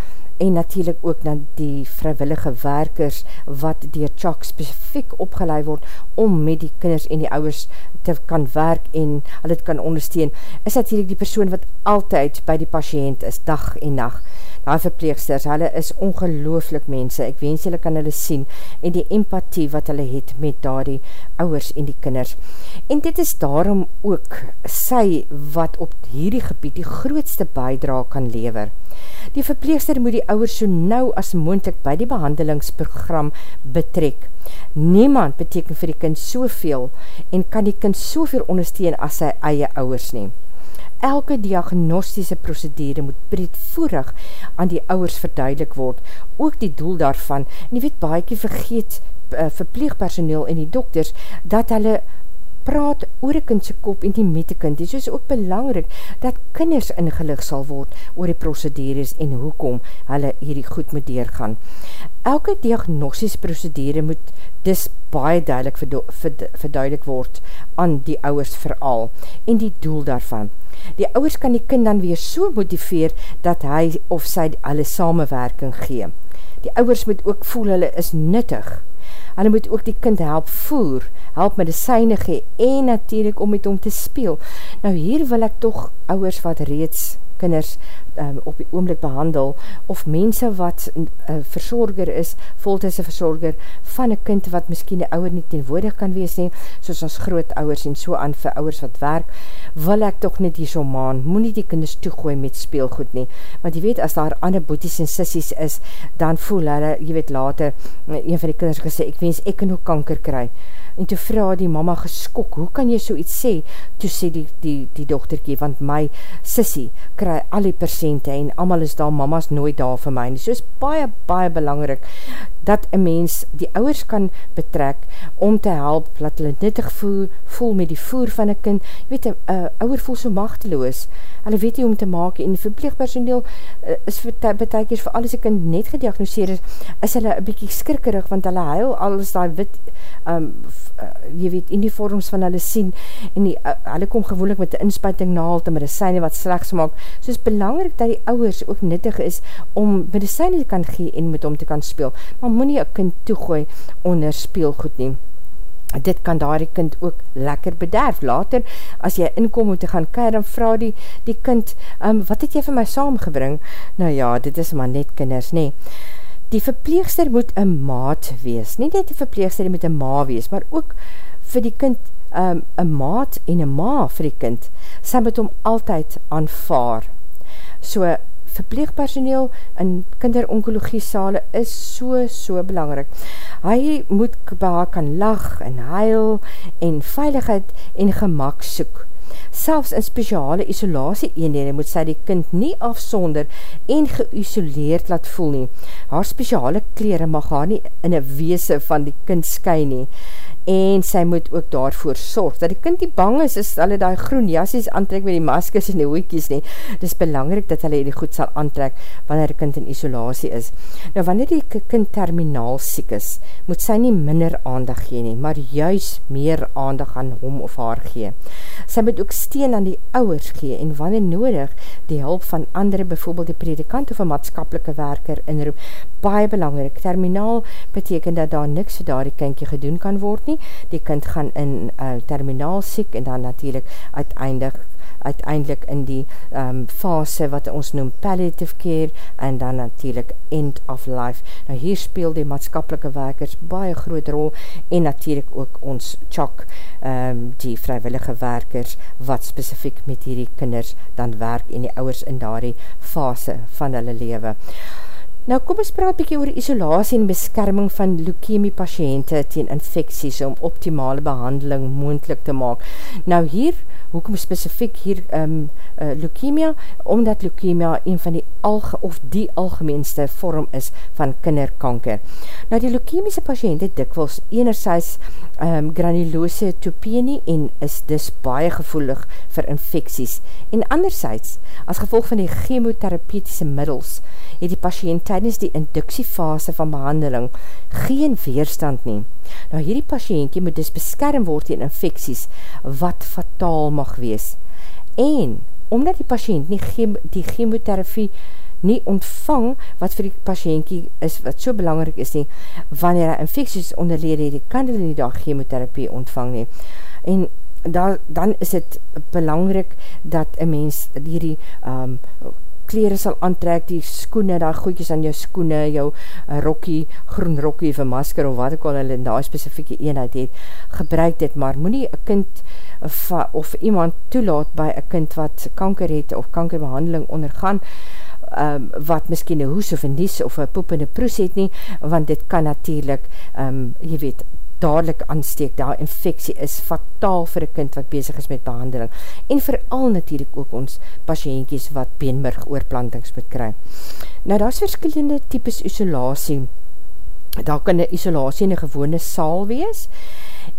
en natuurlijk ook na die vrywillige werkers wat dier Chuck specifiek opgeleid word om met die kinders en die ouders te kan werk en hulle kan ondersteun, is natuurlijk die persoon wat altyd by die patiënt is, dag en nacht. Die verpleegsters, hulle is ongelooflik mense, ek wens julle kan hulle sien, en die empathie wat hulle het met daar die ouwers en die kinders. En dit is daarom ook sy wat op hierdie gebied die grootste bijdra kan lever. Die verpleegster moet die ouwers so nou as moendlik by die behandelingsprogram betrek. Niemand beteken vir die kind soveel en kan die kind soveel ondersteun as sy eie ouwers neem. Elke diagnostische procedure moet breedvoerig aan die ouwers verduidelik word, ook die doel daarvan, en jy weet baie vergeet uh, verpleegpersoneel en die dokters, dat hulle praat oor een kindse kop en die met die kind, dit is ook belangrijk dat kinders ingelig sal word oor die procedures en hoekom hulle hierdie goed moet deurgaan. Elke diagnostiese procedure moet dis baie duidelik verduidelik word aan die ouwers veral en die doel daarvan. Die ouwers kan die kind dan weer so motiveer dat hy of sy alle samenwerking gee. Die ouwers moet ook voel hulle is nuttig. Hulle moet ook die kind help voer, help medicijne gee en natuurlijk om met hom te speel. Nou hier wil ek toch ouwers wat reeds kinders um, op die oomlik behandel, of mense wat uh, verzorger is, voltijse verzorger, van een kind wat miskien die ouwer nie teenwoordig kan wees nie, soos ons groot ouwers en so aan vir ouwers wat werk, wil ek toch net hier so maan, moet nie die kinders toegooi met speelgoed nie, want jy weet, as daar ander boeties en sissies is, dan voel hulle, jy weet later, een van die kinders gesê, ek wens ek kan ook kanker kry, en toe vraag die mama geskok, hoe kan jy so iets sê, toe sê die, die, die dochterkie, want my sissie kry al die persente, en amal is daar, mama's nooit daar vir my, en so is baie, baie belangrik, dat een mens die ouwers kan betrek, om te help, dat hulle nuttig voel, voel met die voer van een kind, jy weet, een ouwer voel so machteloos, hulle weet nie om te maak, en die verpleegpersoneel uh, is betekers vir alles die kind net gediagnoseer is, is hulle een bykie skrikkerig, want hulle huil alles daar wit, um, uh, jy weet, uniforms van hulle sien, en die, uh, hulle kom gewoonlik met die inspuiting naal, te medicijne wat slechts maak, so is belangrijk dat die ouwers ook nuttig is, om medicijne te kan gee, en met hom te kan speel, maar moet nie een kind toegooi onder speelgoed neem dit kan daar die kind ook lekker bederf. Later, as jy inkom om te gaan keir, dan vraag die, die kind, um, wat het jy vir my saamgebring? Nou ja, dit is maar net kinders, nee die verpleegster moet een maat wees, nie net die verpleegster moet een ma wees, maar ook vir die kind um, een maat en een ma vir die kind, sy moet hom altyd aanvaar. So, verpleegpersoneel in kinderonkologie sale is so, so belangrik. Hy moet kan lach en huil en veiligheid en gemak soek. Selfs in speciale isolatie eenhede moet sy die kind nie afsonder en geisoleerd laat voel nie. Haar speciale kleren mag haar nie in een weese van die kind sky nie en sy moet ook daarvoor sorg, dat die kind die bang is, is hulle die groen jassies aantrek met die maskers en die hoekies nie, het is belangrijk dat hulle die goed sal aantrek, wanneer die kind in isolatie is. Nou, wanneer die kind terminaal siek is, moet sy nie minder aandag gee nie, maar juis meer aandag aan hom of haar gee. Sy moet ook steen aan die ouwers gee, en wanneer nodig, die hulp van andere, bijvoorbeeld die predikant of een maatskapelike werker inroep, baie belangrik. Terminaal beteken dat daar niks vir daar die kindje gedoen kan word nie. Die kind gaan in uh, terminaal siek en dan natuurlijk uiteindig uiteindelik in die um, fase wat ons noem palliative care en dan natuurlijk end of life. Nou hier speel die maatskapelike werkers baie groot rol en natuurlijk ook ons chok, um, die vrijwillige werkers wat specifiek met hierdie kinders dan werk en die ouwers in daardie fase van hulle lewe. Nou kom ons praat bykie oor isolatie en beskerming van leukemie patiënte teen infecties om optimale behandeling moendlik te maak. Nou hier, hoekom specifiek hier um, uh, leukemia? Omdat leukemia een van die alge, of die algemeenste vorm is van kinderkanker. Nou die leukemiese patiënt het dikwels enerzijds um, granulose topenie en is dus baie gevoelig vir infecties. En anderzijds, as gevolg van die chemotherapeutische middels, het die patiënt tydens die induksiefase van behandeling geen weerstand nie. Nou hierdie patiëntje moet dus beskerm word in infecties wat fataal mag wees. En, omdat die patiënt nie chem, die chemotherapie nie ontvang wat vir die patiëntjie is, wat so belangrik is nie, wanneer hy infecties onderlede het, kan hulle nie daar chemotherapie ontvang nie. En daar, dan is het belangrik dat een mens hierdie um, kleren sal aantrek, die skoene, daar goedjes aan jou skoene, jou uh, rokkie, groen rokkie, of masker, of wat ek al hulle in die specifieke eenheid het, gebruik dit, maar moet nie een kind of iemand toelaat by een kind wat kanker het, of kankerbehandeling ondergaan, um, wat miskien een hoes of een nies, of een poep en een proes het nie, want dit kan natuurlijk, um, jy weet, dadelijk aansteek, daar infectie is fataal vir een kind wat bezig is met behandeling, en vooral natuurlijk ook ons patiëntjies wat beenmurg oorplantings moet kry. Nou, daar is verskillende types isolatie, daar kan een isolatie in een gewone saal wees,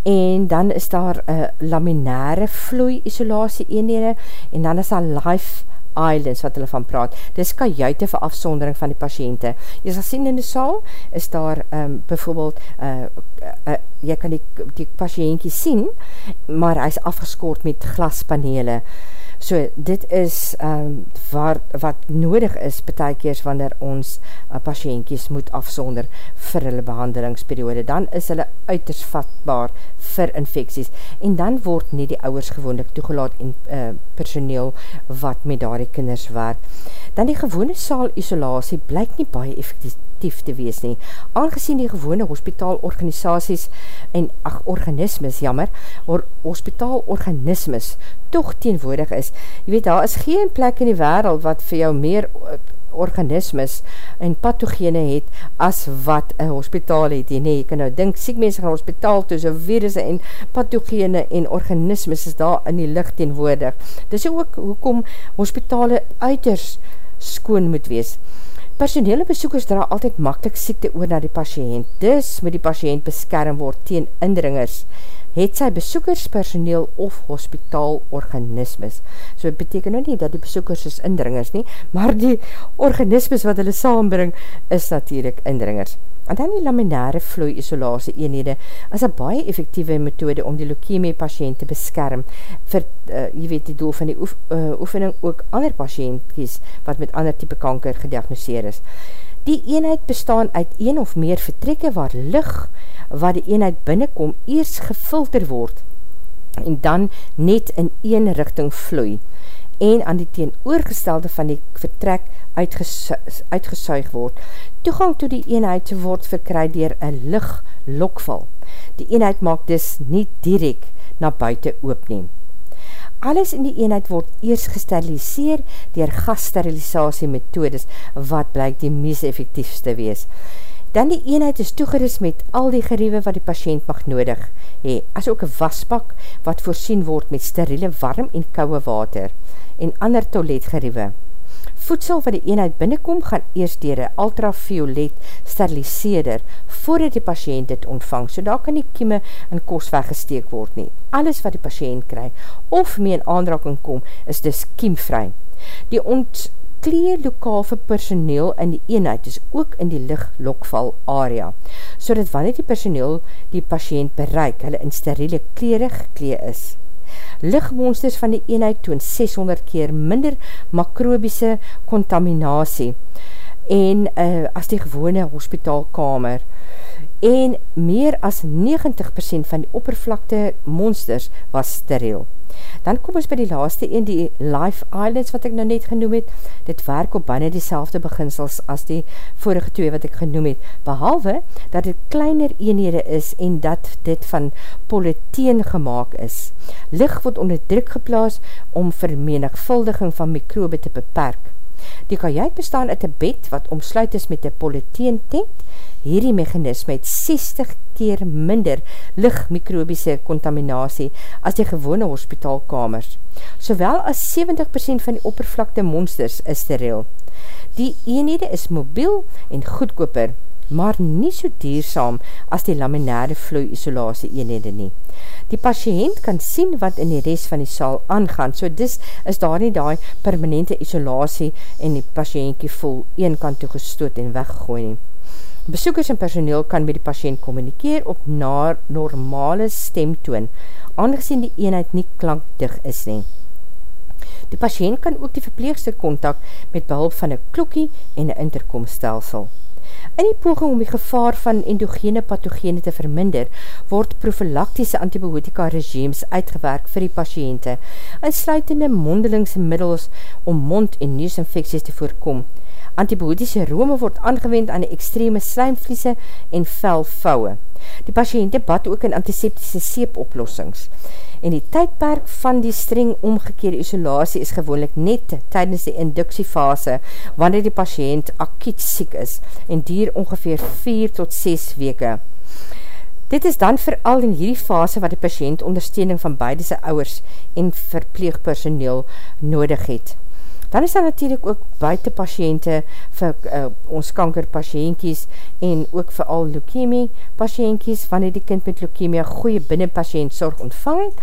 en dan is daar uh, laminaire vloei isolatie eenhede, en dan is daar life islands wat hulle van praat. Dis kajuite vir afsondering van die patiënte. Jy sal sien in die saal, is daar um, bijvoorbeeld, uh, uh, jy kan die, die patiëntje sien, maar hy is afgeskoord met glaspanele. So dit is um, waar, wat nodig is betekeers wanneer ons uh, patiëntjies moet afsonder vir hulle behandelingsperiode. Dan is hulle uiters vatbaar vir infecties. En dan word nie die ouwers gewoonlik toegelaat en uh, personeel wat met daar die kinders werk. Dan die gewone saal isolatie blyk nie baie effectief effectief te wees nie. Aangezien die gewone hospitaalorganisaties en ach, organismes, jammer, or, hospitaalorganismes toch teenwoordig is. Je weet, daar is geen plek in die wereld wat vir jou meer eh, organismes en pathogene het as wat een hospitaal het. Nee, jy kan nou dink, siek mense gaan hospitaal so virusse en pathogene en organismes is daar in die licht teenwoordig. Dis ook hoekom hospitale uiters skoon moet wees. Personele besoekers dra altyd makkelijk siekte oor na die patiënt, dus moet die patiënt beskerm word teen indringers, het sy besoekers personeel of hospitaalorganismes. So het beteken nou nie dat die besoekers is indringers nie, maar die organismes wat hulle saambring is natuurlijk indringers. En dan die laminaire vloei isolatie eenhede is een baie effectieve methode om die leukemie patiënt te beskerm vir, uh, jy weet, die doel van die oef, uh, oefening ook ander patiënt kies wat met ander type kanker gediagnoseer is. Die eenheid bestaan uit een of meer vertrekke waar licht wat die eenheid binnenkom eers gefilter word en dan net in een richting vloei en aan die teenoorgestelde van die vertrek uitgesu uitgesuig word. Toegang to die eenheid word verkry dier een lig lokval. Die eenheid maak dus nie direct na buiten oopneem. Alles in die eenheid word eers gesteriliseer dier gassterilisatie methodes wat blyk die mees effectiefste wees. Dan die eenheid is toegeris met al die geriewe wat die patiënt mag nodig hee, as ook een wasbak wat voorsien word met steriele warm en kouwe water en ander toiletgeriewe. Voedsel wat die eenheid binnenkom gaan eerst dier een ultraviolet steriliseerder voordat die patiënt dit ontvang, so daar kan die kieme in kost weggesteek word nie. Alles wat die patiënt kry of mee in aanraking kom is dus kiemvry. Die ontkleer lokaal vir personeel in die eenheid is ook in die lichtlokval area, so dat wanneer die personeel die patiënt bereik, hulle in steriele kleren geklee is. Lichtmonsters van die eenheid toon 600 keer minder makrobiese contaminatie en uh, as die gewone hospitaalkamer en meer as 90% van die oppervlakte monsters was steriel. Dan kom ons by die laaste een, die Life Islands wat ek nou net genoem het. Dit werk op bijna die selfde beginsels as die vorige twee wat ek genoem het. Behalwe dat dit kleiner eenhede is en dat dit van polyteen gemaakt is. Licht word onder druk geplaas om vermenigvuldiging van mikrobe te beperk. Die kajuit bestaan uit een bed wat omsluit is met een polyteen tent hierdie mechanisme het 60 keer minder lichtmikrobiese contaminatie as die gewone hospitaalkamers. Sowel as 70% van die oppervlakte monsters is steriel. Die eenhede is mobiel en goedkoper, maar nie so diersam as die laminaire vloei isolatie eenhede nie. Die patiënt kan sien wat in die rest van die saal aangaan, so dis is daar nie die permanente isolatie en die patiëntje voel een kant toegestoot en weggegooi nie. Besoekers en personeel kan met die patiënt communikeer op na normale stemtoon, aangezien die eenheid nie klankdig is nie. Die patiënt kan ook die verpleegster contact met behulp van een klokkie en een interkomstelsel. In die poging om die gevaar van endogene pathogene te verminder, word profilaktiese antibiotika regimes uitgewerk vir die patiënte, en sluitende mondelingse middels om mond- en neusinfecties te voorkom, Antibiotische rome word aangewend aan die extreme slijmvliese en velvouwe. Die patiënte bad ook in antiseptische seepoplossings. En die tydperk van die streng omgekeerde isolatie is gewoonlik net tydens die induksiefase wanneer die patiënt akiet siek is en dier ongeveer 4 tot 6 weke. Dit is dan vooral in hierdie fase wat die patiënt ondersteuning van beide sy ouwers en verpleegpersoneel nodig het. Dan is daar natuurlijk ook buitenpatiënte vir uh, ons kankerpatiënkies en ook vir al leukemie patiënkies, wanneer die kind met leukemie goeie binnenpatiënt zorg ontvang het,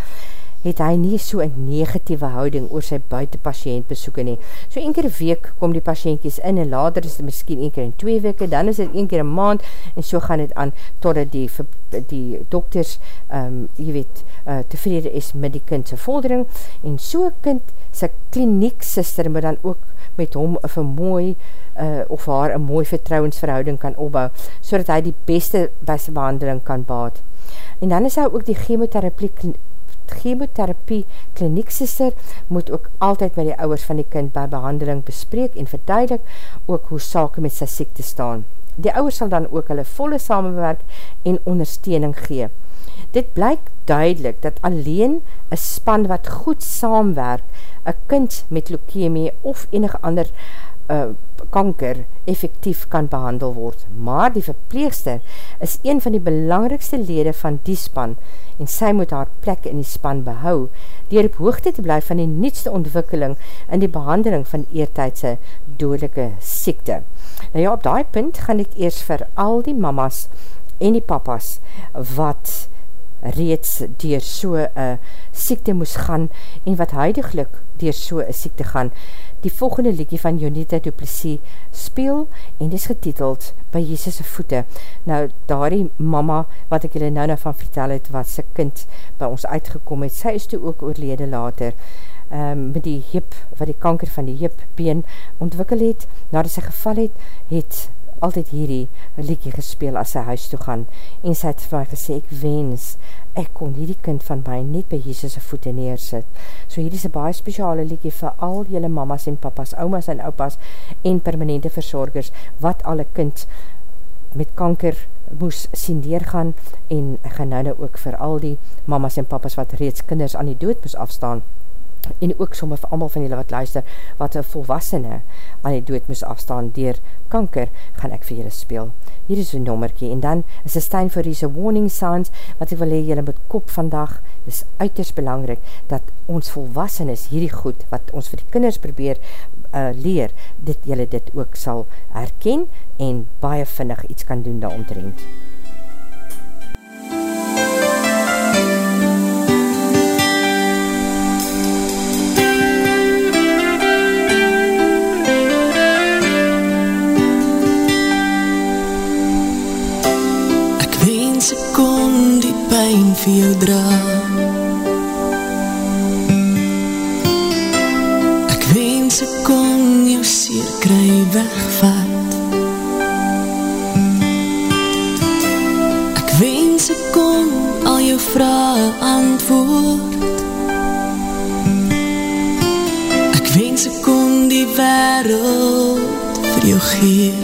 het hy nie so een negatieve houding oor sy buitenpatiënt besoeken nie. So een keer week kom die patiëntjes in en later is het miskien een keer in twee weke, dan is het een keer een maand en so gaan het aan totdat die, die dokters, um, jy weet, uh, tevrede is met die kindse vordering en so kind sy kliniek sister moet dan ook met hom een mooi uh, of haar een mooi vertrouwensverhouding kan opbou, so dat hy die beste beste behandeling kan baad. En dan is hy ook die chemotherapie chemotherapie klinieksister moet ook altyd met die ouwers van die kind by behandeling bespreek en verduidelik ook hoe sake met sy siekte staan. Die ouwers sal dan ook hulle volle samenwerk en ondersteuning gee. Dit blyk duidelik dat alleen een span wat goed saamwerk, een kind met leukemie of enige ander uh, kanker effectief kan behandel word. Maar die verpleegster is een van die belangrikste lede van die span en sy moet haar plek in die span behou, dier op hoogte te blijf van die nietste ontwikkeling in die behandeling van eertijdse dodelike siekte. Nou ja, op die punt gaan ek eers vir al die mamas en die papas wat reeds dier so een siekte moes gaan en wat huidiglik dier so een siekte gaan, die volgende liedje van Jonita Duplessis speel en dis getiteld by Jesus' voete. Nou, daar die mama, wat ek julle nou nou van vertel het, wat sy kind by ons uitgekom het, sy is toe ook oorlede later, um, met die hip, wat die kanker van die hip been ontwikkel het, nadat sy geval het, het altyd hierdie liedje gespeel as sy huis toe gaan, en sy het vir my gesê, ek wens, ek kon hierdie kind van my net by Jesus' voete neersit. So hierdie is een baie speciale liedje vir al jylle mamas en papas, oumas en opas en permanente verzorgers, wat alle kind met kanker moes sien deurgaan en ek gaan nou nou ook vir al die mamas en papas wat reeds kinders aan die dood moes afstaan, en ook sommer vir allemaal van julle wat luister, wat een volwassene aan die dood moes afstaan dier kanker, gaan ek vir julle speel. Hier is een nommerkie, en dan is het time for these warning signs, wat ek wil hee julle met kop vandag, is uiterst belangrijk, dat ons volwassenes hierdie goed, wat ons vir die kinders probeer uh, leer, dit julle dit ook sal herken, en baie vinnig iets kan doen daar omtrend. Pijn vir jou dra Ek wens ek kon jou seer kry wegvat. Ek wens ek kon al jou vraag antwoord. Ek wens ek kon die wereld vir jou geef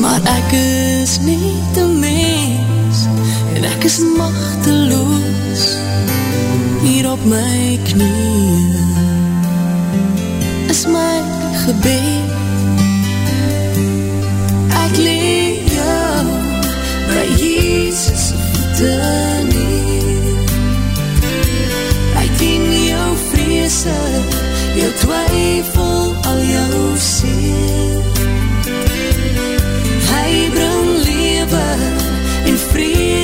Maar ek is niet een mens. En ek is machteloos Hier op my knie Is my gebed. Ek leer jou By Jesus voete neer. Ek dien jou vreese Jou twyfel Al jou seer. Hy bring lewe en vrede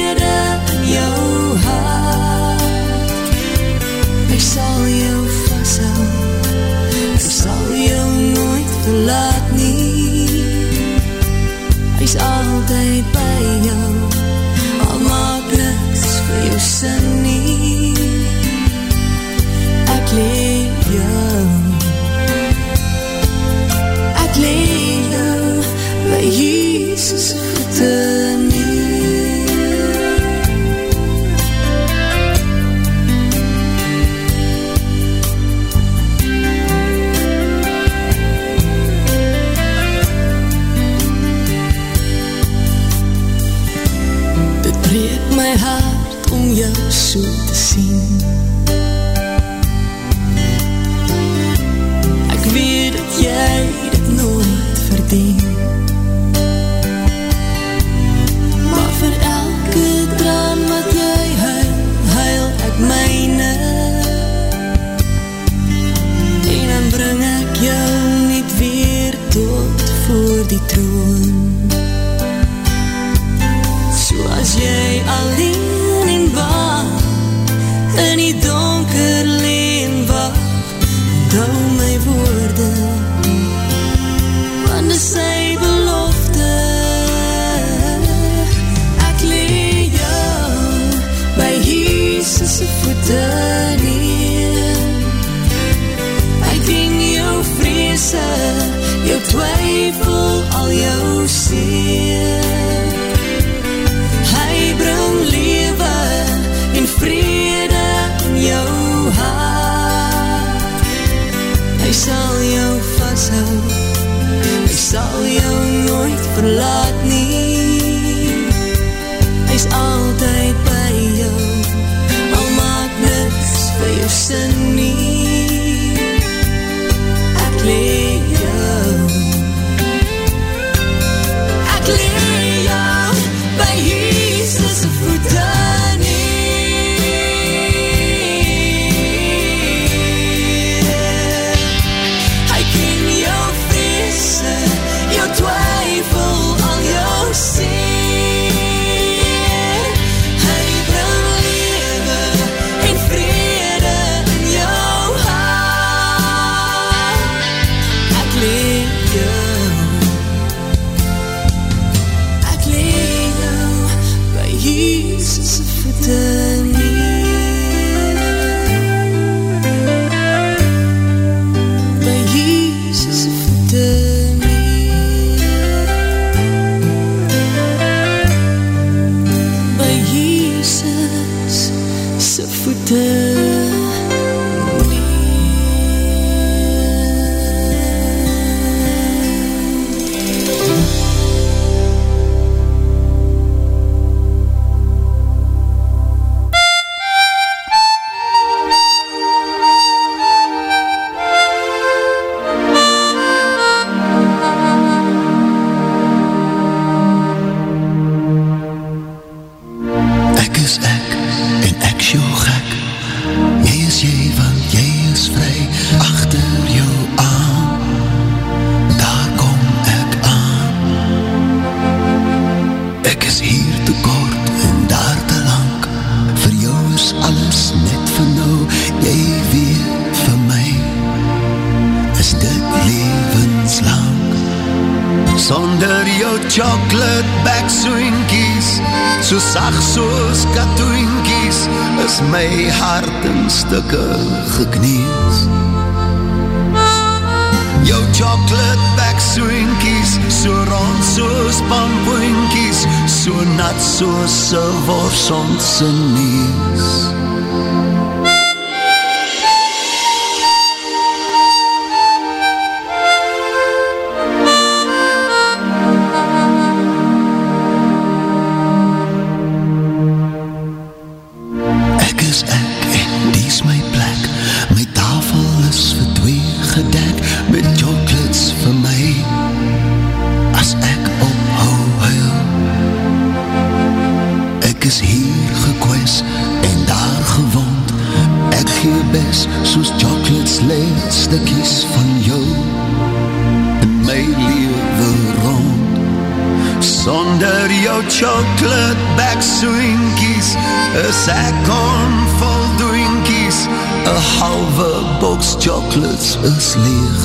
Second vol drinkies, een halve box chocolates is leeg.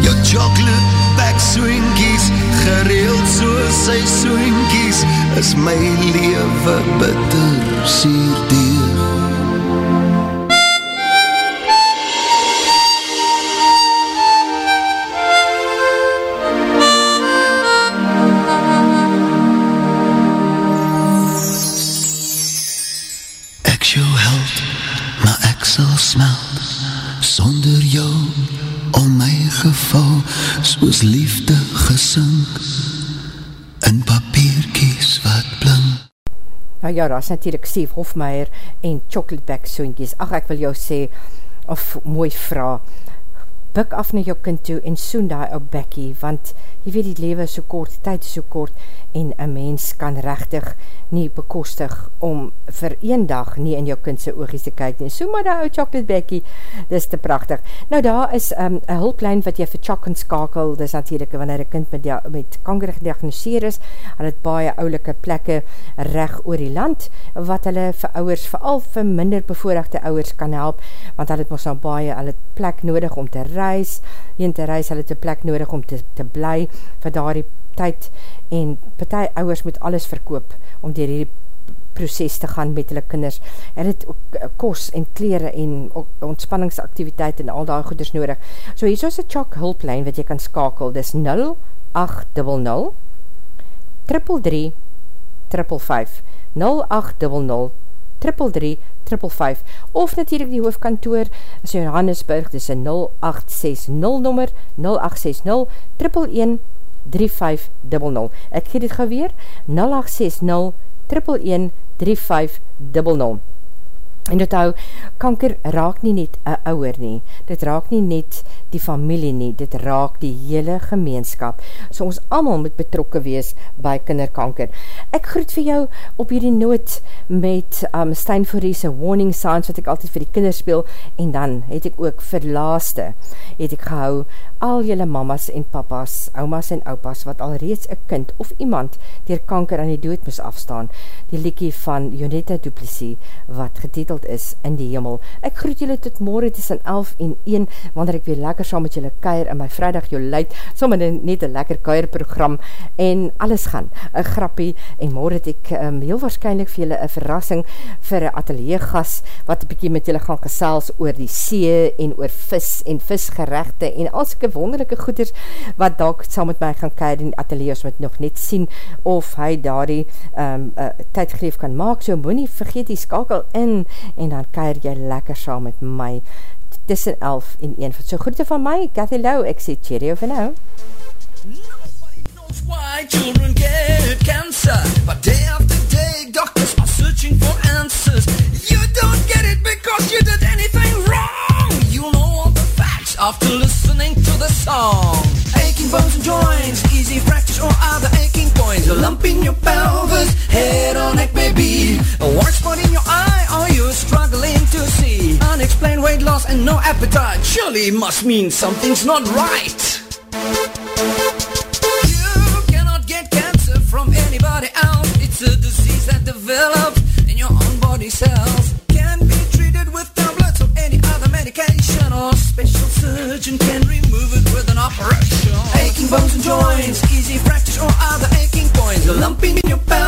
Jou chocolate bag swinkies, gereeld soos sy swinkies, is my lewe bitter sierdier. ja, daar is natuurlijk Steve Hofmeier en Chocolateback soentjies. Ach, ek wil jou sê, of mooi vraag, buk af na jou kind toe en soen die ou bekkie, want jy weet die lewe is so kort, die tyd is so kort, en een mens kan rechtig nie bekostig om vir een dag nie in jou kindse oogies te kyk nie. So maar die ou chocolate bekkie, dis te prachtig. Nou daar is um, een hulplijn wat jy vir chok kan skakel, dis natuurlijk wanneer een kind met, met kanker gediagnoseer is, en het baie oulike plekke reg oor die land, wat hulle vir ouwers, vooral vir minder bevoorrechte ouwers kan help, want hulle het ons nou baie, hulle het plek nodig om te reis, heen te reis, hulle het plek nodig om te, te bly, vir daar die tyd, en partij ouwers moet alles verkoop, om dier hierdie proces te gaan met hulle kinders. En het kos en kleren en ontspanningsaktiviteit en al die goeders nodig. So hier is een chok hulplijn wat jy kan skakel. Dis 0800 333 555 0800 333 555 of natuurlijk die hoofdkantoor is Johannesburg, dis een 0860 nummer 0860 111 3500. Ek gee dit gauw weer, 0860 111 3500. En dit hou, kanker raak nie net een ouwer nie, dit raak nie net die familie nie, dit raak die hele gemeenskap. So ons allemaal moet betrokken wees by kinderkanker. Ek groet vir jou op hierdie noot met um, Stijn Foriese Warning Signs, wat ek altyd vir die kinders speel, en dan het ek ook vir laaste, het ek gehou, al jylle mamas en papas, oumas en oupas, wat al reeds een kind of iemand dier kanker aan die dood moes afstaan, die liekie van Jonetta Duplessis, wat getiteld is in die hemel. Ek groet jylle tot morgen tussen 11 en 1, wanneer ek weer lekker saam met jylle keir in my vrijdag jou leid, sommer net een lekker keirprogram, en alles gaan, een grappie, en morgen het ek um, heel waarschijnlijk vir jylle een verrassing vir een ateliergas, wat een bykie met jylle gaan gesels oor die see, en oor vis, en visgerechte, en alske wonderlijke goeders, wat dalk saam met my gaan keir in die ateliers, met nog net sien, of hy daar die um, uh, tydgreef kan maak, so moet nie vergeet die skakel in, en dan keir jy lekker saam met my tussen 11 en 1. So groete van my, Cathy Lau, ek sê cheerio vir nou. Why children get cancer But day after day doctors are searching for answers. You don't get it because you did anything wrong. You know all the facts after listening to the song. Aching bones and joints, easy fractures or other aching points. A lump in your pelvis, Surely must mean something's not right. You cannot get cancer from anybody else. It's a disease that develops in your own body cells. Can be treated with tablets or any other medication. Or special surgeon can remove it with an operation. Aching bones and joints, easy fractures or other aching points. A lump in your pelvis,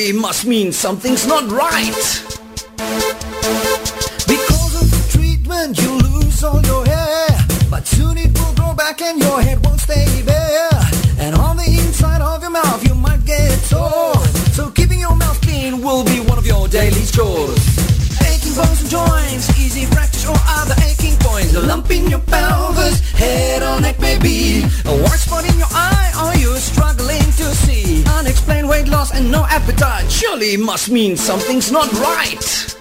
appetite must mean something's not right Surely must mean something's not right.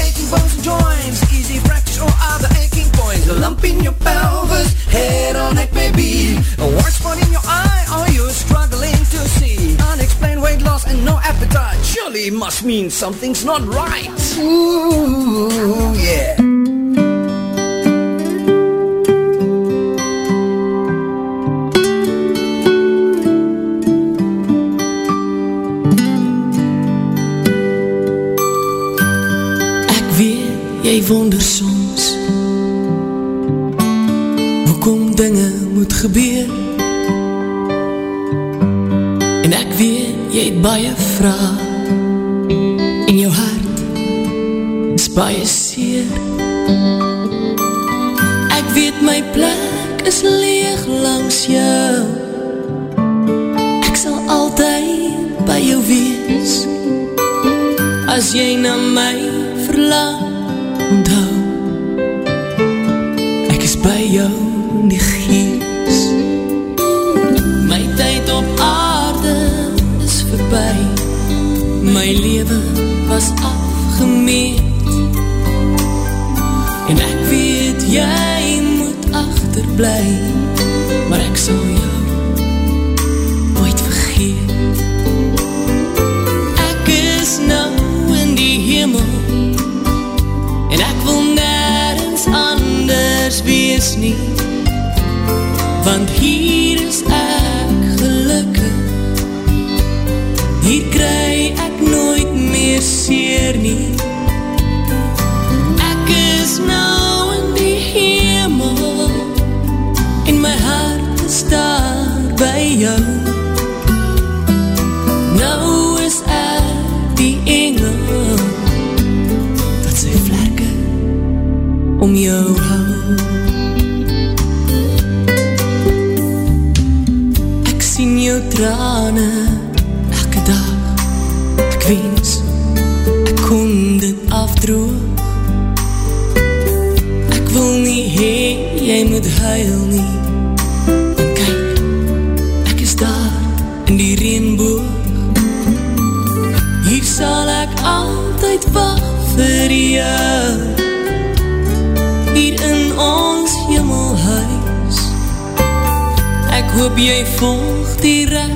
Aching bones and joints, easy fractures or other aching points. Lump in your pelvis, must mean something's not right. Ooh, yeah. Ek weet jy wonder soms hoekom dinge moet gebeur. En ek weet jy het baie vrae baie seer. Ek weet my plek is leeg langs jou. Ek sal altyd by jou wees. As jy na my verlang onthou. Ek is by jou in die gees. My tyd op aarde is verby. My leven was afgemeer om jou hou. Ek sien jou trane elke dag. Ek wens ek kon dit afdroog. Ek wil nie hê jy moet huil nie. hoop jy volg die reg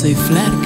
say flat